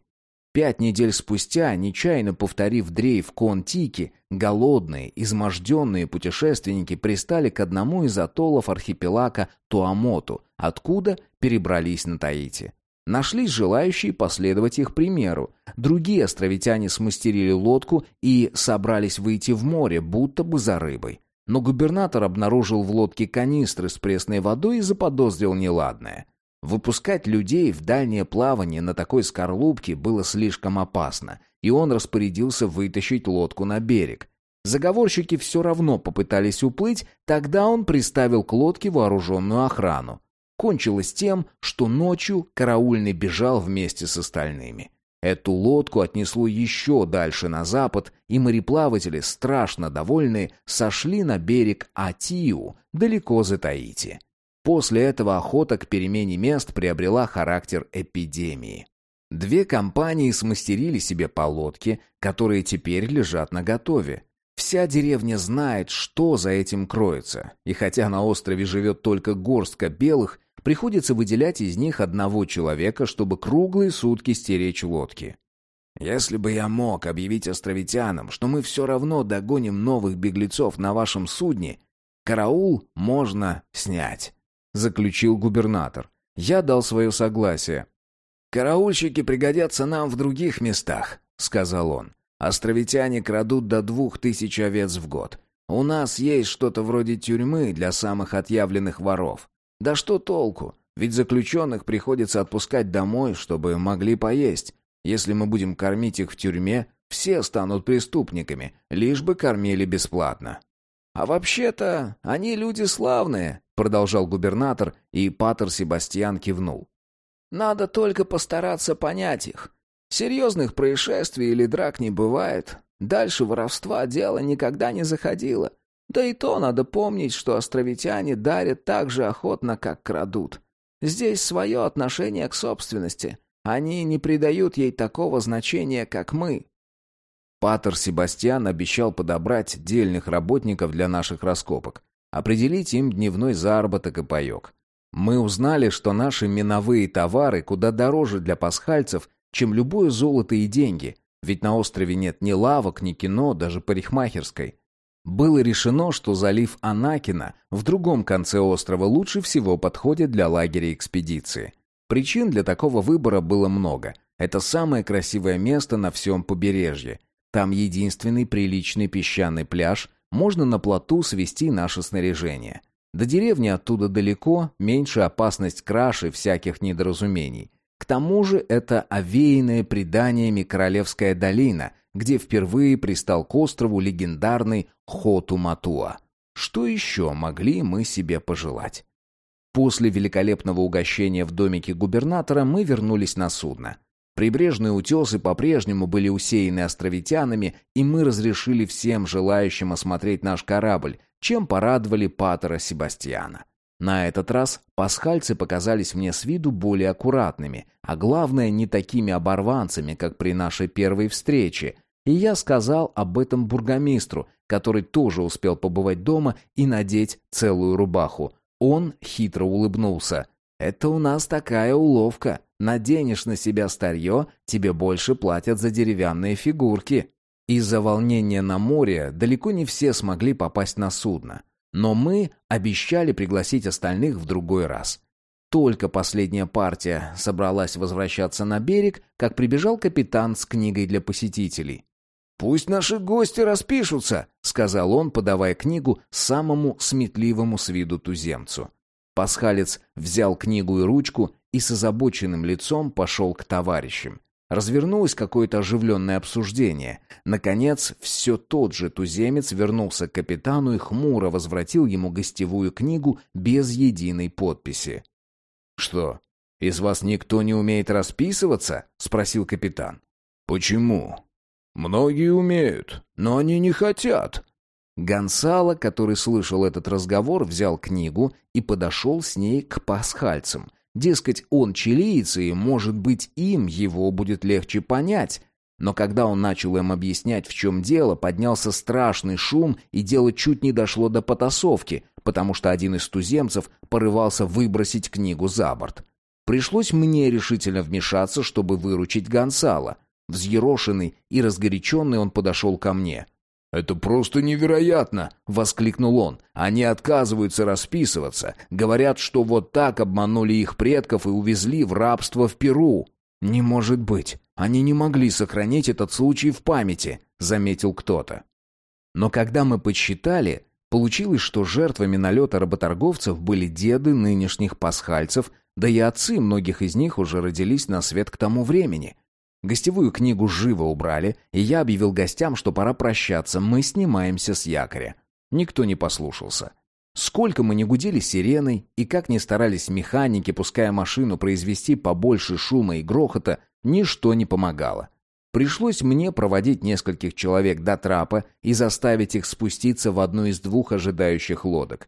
Пять недель спустя, нечаянно повторив дрейф Кон-Тики, голодные, изможденные путешественники пристали к одному из атоллов архипелага Туамоту, откуда перебрались на Таити. Нашлись желающие последовать их примеру. Другие островитяне смастерили лодку и собрались выйти в море, будто бы за рыбой. Но губернатор обнаружил в лодке канистры с пресной водой и заподозрил неладное. Выпускать людей в дальнее плавание на такой скорлупке было слишком опасно, и он распорядился вытащить лодку на берег. Заговорщики все равно попытались уплыть, тогда он приставил к лодке вооруженную охрану. Кончилось тем, что ночью караульный бежал вместе с остальными. Эту лодку отнесло еще дальше на запад, и мореплаватели, страшно довольные, сошли на берег Атию, далеко за Таити. После этого охота к перемене мест приобрела характер эпидемии. Две компании смастерили себе по лодке, которые теперь лежат наготове. Вся деревня знает, что за этим кроется, и хотя на острове живет только горстка белых, Приходится выделять из них одного человека, чтобы круглые сутки стеречь лодки. Если бы я мог объявить островитянам, что мы все равно догоним новых беглецов на вашем судне, караул можно снять», — заключил губернатор. Я дал свое согласие. «Караульщики пригодятся нам в других местах», — сказал он. «Островитяне крадут до двух тысяч овец в год. У нас есть что-то вроде тюрьмы для самых отъявленных воров. Да что толку? Ведь заключенных приходится отпускать домой, чтобы могли поесть. Если мы будем кормить их в тюрьме, все станут преступниками, лишь бы кормили бесплатно. А вообще-то они люди славные, продолжал губернатор, и патер Себастьян кивнул. Надо только постараться понять их. Серьезных происшествий или драк не бывает. Дальше воровства дело никогда не заходило. Да и то надо помнить, что островитяне дарят так же охотно, как крадут. Здесь свое отношение к собственности. Они не придают ей такого значения, как мы. Патер Себастьян обещал подобрать дельных работников для наших раскопок, определить им дневной заработок и паек. Мы узнали, что наши миновые товары куда дороже для пасхальцев, чем любое золото и деньги, ведь на острове нет ни лавок, ни кино, даже парикмахерской. Было решено, что залив Анакина в другом конце острова лучше всего подходит для лагеря экспедиции. Причин для такого выбора было много. Это самое красивое место на всем побережье. Там единственный приличный песчаный пляж, можно на плоту свести наше снаряжение. До деревни оттуда далеко, меньше опасность краж и всяких недоразумений. К тому же это овеянная преданиями Королевская долина, где впервые пристал к острову легендарный Хоту-Матуа. Что еще могли мы себе пожелать? После великолепного угощения в домике губернатора мы вернулись на судно. Прибрежные утесы по-прежнему были усеяны островитянами, и мы разрешили всем желающим осмотреть наш корабль, чем порадовали Патера Себастьяна. На этот раз пасхальцы показались мне с виду более аккуратными, а главное, не такими оборванцами, как при нашей первой встрече. И я сказал об этом бургомистру, который тоже успел побывать дома и надеть целую рубаху. Он хитро улыбнулся. «Это у нас такая уловка. Наденешь на себя старье, тебе больше платят за деревянные фигурки». Из-за волнения на море далеко не все смогли попасть на судно. Но мы обещали пригласить остальных в другой раз. Только последняя партия собралась возвращаться на берег, как прибежал капитан с книгой для посетителей. «Пусть наши гости распишутся», — сказал он, подавая книгу самому сметливому с виду туземцу. Пасхалец взял книгу и ручку и с озабоченным лицом пошел к товарищам. Развернулось какое-то оживленное обсуждение. Наконец, все тот же туземец вернулся к капитану и хмуро возвратил ему гостевую книгу без единой подписи. «Что, из вас никто не умеет расписываться?» — спросил капитан. «Почему?» «Многие умеют, но они не хотят». Гонсало, который слышал этот разговор, взял книгу и подошел с ней к пасхальцам. Дескать, он чилиец, и, может быть, им его будет легче понять. Но когда он начал им объяснять, в чем дело, поднялся страшный шум, и дело чуть не дошло до потасовки, потому что один из туземцев порывался выбросить книгу за борт. Пришлось мне решительно вмешаться, чтобы выручить Гонсала. Взъерошенный и разгоряченный он подошел ко мне. «Это просто невероятно!» — воскликнул он. «Они отказываются расписываться. Говорят, что вот так обманули их предков и увезли в рабство в Перу». «Не может быть. Они не могли сохранить этот случай в памяти», — заметил кто-то. Но когда мы подсчитали, получилось, что жертвами налета работорговцев были деды нынешних пасхальцев, да и отцы многих из них уже родились на свет к тому времени — Гостевую книгу живо убрали, и я объявил гостям, что пора прощаться, мы снимаемся с якоря. Никто не послушался. Сколько мы не гудели сиреной, и как ни старались механики, пуская машину произвести побольше шума и грохота, ничто не помогало. Пришлось мне проводить нескольких человек до трапа и заставить их спуститься в одну из двух ожидающих лодок.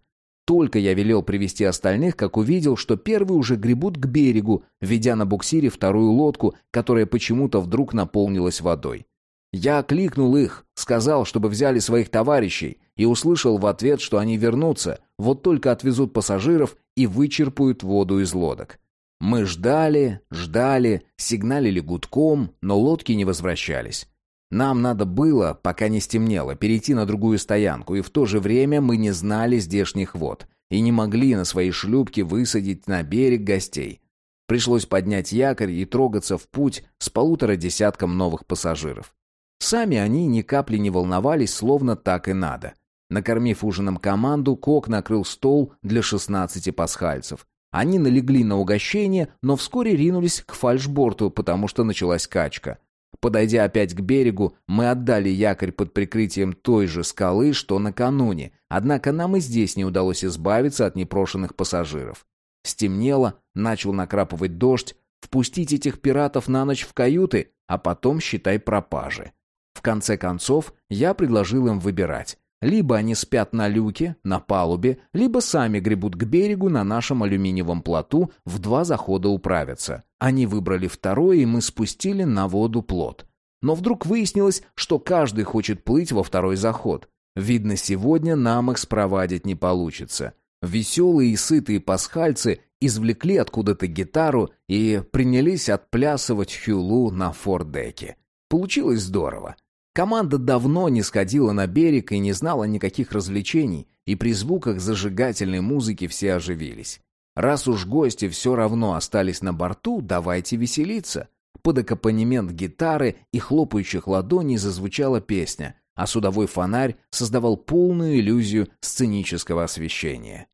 Только я велел привести остальных, как увидел, что первые уже гребут к берегу, ведя на буксире вторую лодку, которая почему-то вдруг наполнилась водой. Я окликнул их, сказал, чтобы взяли своих товарищей, и услышал в ответ, что они вернутся, вот только отвезут пассажиров и вычерпают воду из лодок. Мы ждали, ждали, сигналили гудком, но лодки не возвращались. Нам надо было, пока не стемнело, перейти на другую стоянку, и в то же время мы не знали здешних вод и не могли на своей шлюпке высадить на берег гостей. Пришлось поднять якорь и трогаться в путь с полутора десятком новых пассажиров. Сами они ни капли не волновались, словно так и надо. Накормив ужином команду, Кок накрыл стол для шестнадцати пасхальцев. Они налегли на угощение, но вскоре ринулись к фальшборту, потому что началась качка. Подойдя опять к берегу, мы отдали якорь под прикрытием той же скалы, что накануне, однако нам и здесь не удалось избавиться от непрошенных пассажиров. Стемнело, начал накрапывать дождь, впустить этих пиратов на ночь в каюты, а потом считай пропажи. В конце концов, я предложил им выбирать. Либо они спят на люке, на палубе, либо сами гребут к берегу на нашем алюминиевом плоту, в два захода управятся. Они выбрали второе, и мы спустили на воду плот. Но вдруг выяснилось, что каждый хочет плыть во второй заход. Видно, сегодня нам их спровадить не получится. Веселые и сытые пасхальцы извлекли откуда-то гитару и принялись отплясывать хюлу на фордеке. Получилось здорово. Команда давно не сходила на берег и не знала никаких развлечений, и при звуках зажигательной музыки все оживились. Раз уж гости все равно остались на борту, давайте веселиться. Под аккомпанемент гитары и хлопающих ладоней зазвучала песня, а судовой фонарь создавал полную иллюзию сценического освещения.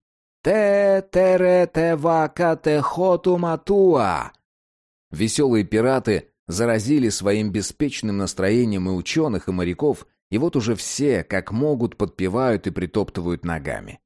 «Те тере те вака те хоту матуа!» Веселые пираты заразили своим беспечным настроением и ученых, и моряков, и вот уже все, как могут, подпевают и притоптывают ногами.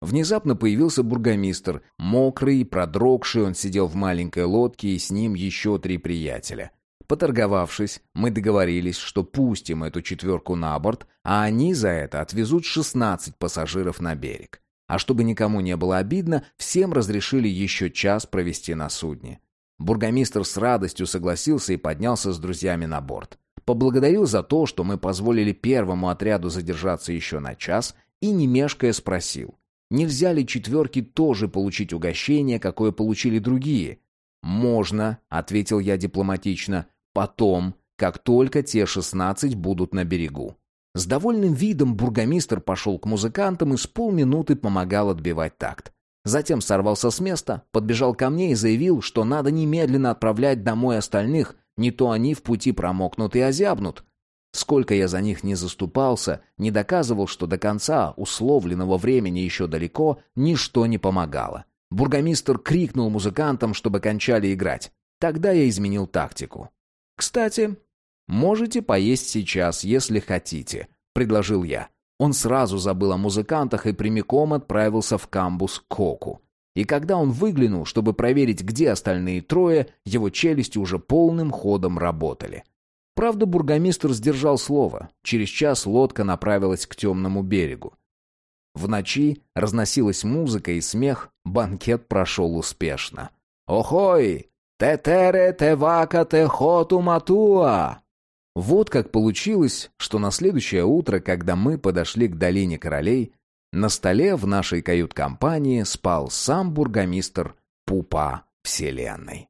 Внезапно появился бургомистр, мокрый, продрогший, он сидел в маленькой лодке, и с ним еще три приятеля. Поторговавшись, мы договорились, что пустим эту четверку на борт, а они за это отвезут 16 пассажиров на берег. А чтобы никому не было обидно, всем разрешили еще час провести на судне. Бургомистр с радостью согласился и поднялся с друзьями на борт. Поблагодарил за то, что мы позволили первому отряду задержаться еще на час, и, не спросил, нельзя ли четверке тоже получить угощение, какое получили другие. «Можно», — ответил я дипломатично, Потом, как только те шестнадцать будут на берегу. С довольным видом бургомистр пошел к музыкантам и с полминуты помогал отбивать такт. Затем сорвался с места, подбежал ко мне и заявил, что надо немедленно отправлять домой остальных, не то они в пути промокнут и озябнут. Сколько я за них не заступался, не доказывал, что до конца условленного времени еще далеко, ничто не помогало. Бургомистр крикнул музыкантам, чтобы кончали играть. Тогда я изменил тактику. «Кстати, можете поесть сейчас, если хотите», — предложил я. Он сразу забыл о музыкантах и прямиком отправился в камбус Коку. И когда он выглянул, чтобы проверить, где остальные трое, его челюсти уже полным ходом работали. Правда, бургомистр сдержал слово. Через час лодка направилась к темному берегу. В ночи разносилась музыка и смех, банкет прошел успешно. «Охой! «Тетере тевака техоту матуа!» Вот как получилось, что на следующее утро, когда мы подошли к долине королей, на столе в нашей кают-компании спал сам бургомистр Пупа Вселенной.